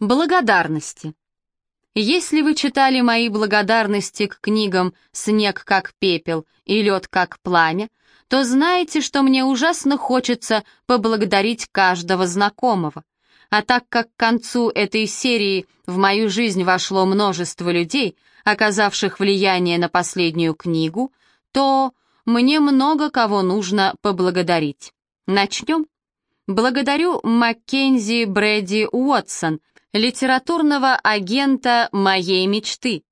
Благодарности. Если вы читали мои благодарности к книгам «Снег как пепел» и «Лед как пламя», то знаете, что мне ужасно хочется поблагодарить каждого знакомого. А так как к концу этой серии в мою жизнь вошло множество людей, оказавших влияние на последнюю книгу, то мне много кого нужно поблагодарить. Начнем? Благодарю Маккензи Брэди Уотсон, литературного агента моей мечты.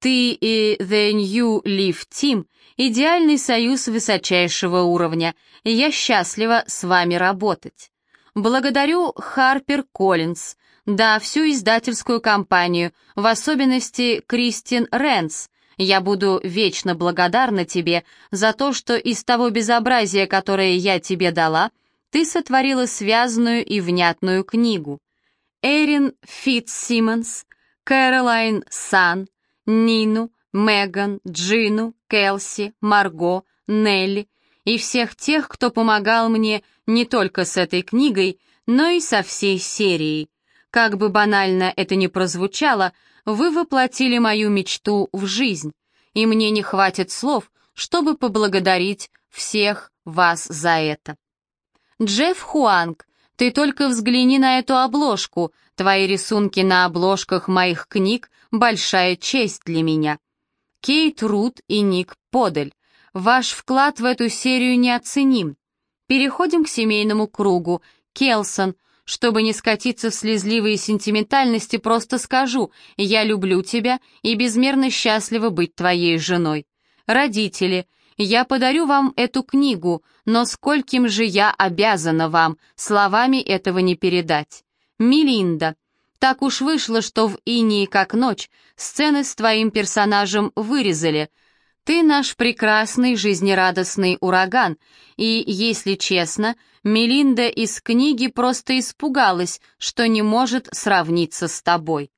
Ты и The New Leaf Team — идеальный союз высочайшего уровня, я счастлива с вами работать. Благодарю Харпер Коллинз, да, всю издательскую компанию, в особенности Кристин Ренс. Я буду вечно благодарна тебе за то, что из того безобразия, которое я тебе дала, ты сотворила связанную и внятную книгу. Эрин Фитцсимонс, Кэролайн Сан, Нину, Меган, Джину, Келси, Марго, Нелли и всех тех, кто помогал мне не только с этой книгой, но и со всей серией. Как бы банально это ни прозвучало, вы воплотили мою мечту в жизнь, и мне не хватит слов, чтобы поблагодарить всех вас за это. Джефф Хуанг, ты только взгляни на эту обложку. Твои рисунки на обложках моих книг — большая честь для меня. Кейт Рут и Ник Подель. Ваш вклад в эту серию неоценим. Переходим к семейному кругу. Келсон, чтобы не скатиться в слезливые сентиментальности, просто скажу, я люблю тебя и безмерно счастлива быть твоей женой. Родители, я подарю вам эту книгу, но скольким же я обязана вам, словами этого не передать. Милинда, так уж вышло, что в «Инии как ночь» сцены с твоим персонажем вырезали. Ты наш прекрасный жизнерадостный ураган, и, если честно, Мелинда из книги просто испугалась, что не может сравниться с тобой.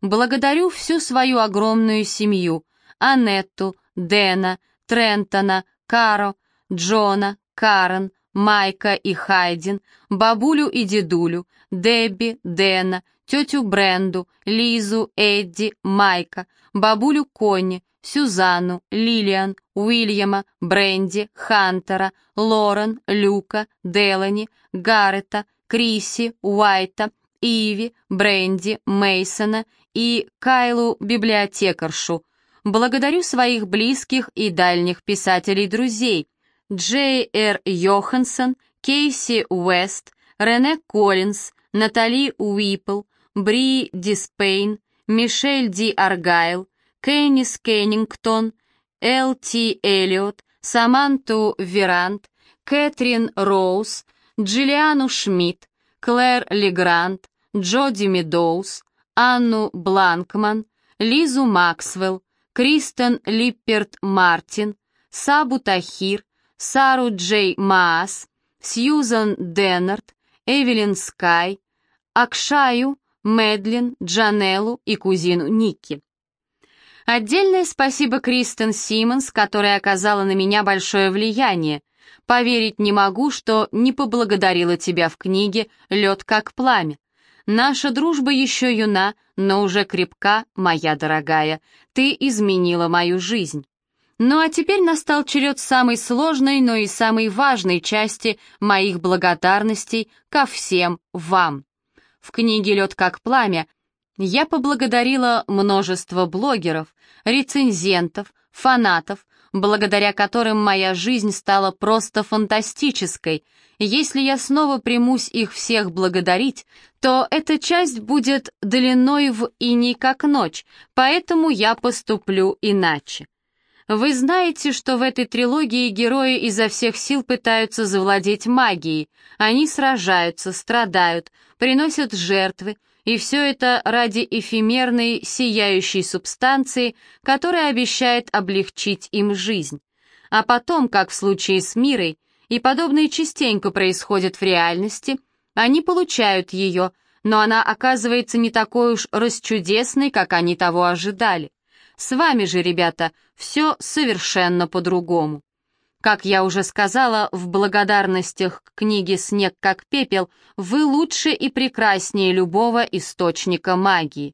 Благодарю всю свою огромную семью, Анетту, Дэна, Трентона, Каро, Джона, Карен, Майка и Хайдин, бабулю и дедулю, Дебби, Дэна, тетю Бренду, Лизу, Эдди, Майка, бабулю Конни, Сюзанну, Лилиан, Уильяма, Бренди, Хантера, Лорен, Люка, Делани, Гаррета, Криси, Уайта, Иви, Бренди, Мейсона и Кайлу библиотекаршу, Благодарю своих близких и дальних писателей-друзей Джей Р. Йоханссон, Кейси Уэст, Рене Коллинз, Натали Уипл, Бри Диспейн, Мишель Ди Аргайл, Кеннис Кеннингтон, Эл Ти Эллиот, Саманту Верант, Кэтрин Роуз, Джиллиану Шмидт, Клэр Легрант, Джоди Медоуз, Анну Бланкман, Лизу Максвелл, Кристен Липперт Мартин, Сабу Тахир, Сару Джей Маас, Сьюзан Деннерт, Эвелин Скай, Акшаю, Медлин, Джанеллу и кузину Никки. Отдельное спасибо Кристен Симмонс, которая оказала на меня большое влияние. Поверить не могу, что не поблагодарила тебя в книге «Лед как пламя». Наша дружба еще юна, но уже крепка, моя дорогая. Ты изменила мою жизнь. Ну а теперь настал черед самой сложной, но и самой важной части моих благодарностей ко всем вам. В книге «Лед как пламя» я поблагодарила множество блогеров, рецензентов, фанатов, благодаря которым моя жизнь стала просто фантастической. Если я снова примусь их всех благодарить, то эта часть будет длиной в иней как ночь, поэтому я поступлю иначе. Вы знаете, что в этой трилогии герои изо всех сил пытаются завладеть магией. Они сражаются, страдают, приносят жертвы, и все это ради эфемерной, сияющей субстанции, которая обещает облегчить им жизнь. А потом, как в случае с Мирой, и подобное частенько происходит в реальности, они получают ее, но она оказывается не такой уж расчудесной, как они того ожидали. С вами же, ребята, все совершенно по-другому. Как я уже сказала, в благодарностях к книге «Снег как пепел» вы лучше и прекраснее любого источника магии.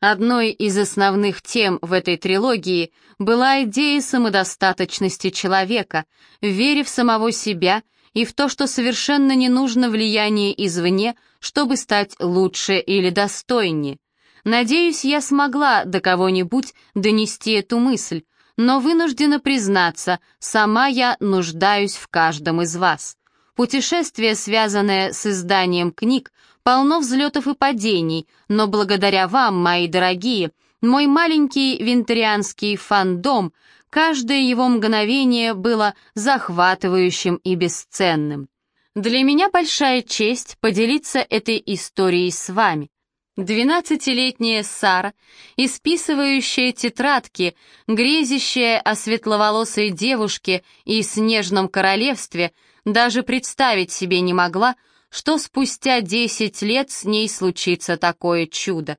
Одной из основных тем в этой трилогии была идея самодостаточности человека, вере в самого себя и в то, что совершенно не нужно влияние извне, чтобы стать лучше или достойнее. Надеюсь, я смогла до кого-нибудь донести эту мысль, но вынуждена признаться, сама я нуждаюсь в каждом из вас. Путешествие, связанное с изданием книг, полно взлетов и падений, но благодаря вам, мои дорогие, мой маленький винтерианский фандом, каждое его мгновение было захватывающим и бесценным. Для меня большая честь поделиться этой историей с вами. Двенадцатилетняя Сара, исписывающая тетрадки, грезящая о светловолосой девушке и снежном королевстве, даже представить себе не могла, что спустя десять лет с ней случится такое чудо.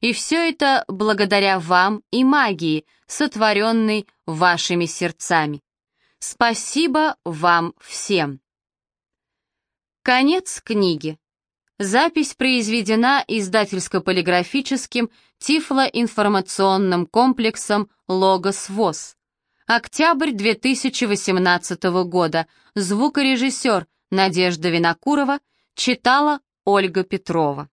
И все это благодаря вам и магии, сотворенной вашими сердцами. Спасибо вам всем. Конец книги. Запись произведена издательско-полиграфическим тифлоинформационным комплексом «Логос ВОЗ». Октябрь 2018 года. Звукорежиссер Надежда Винокурова читала Ольга Петрова.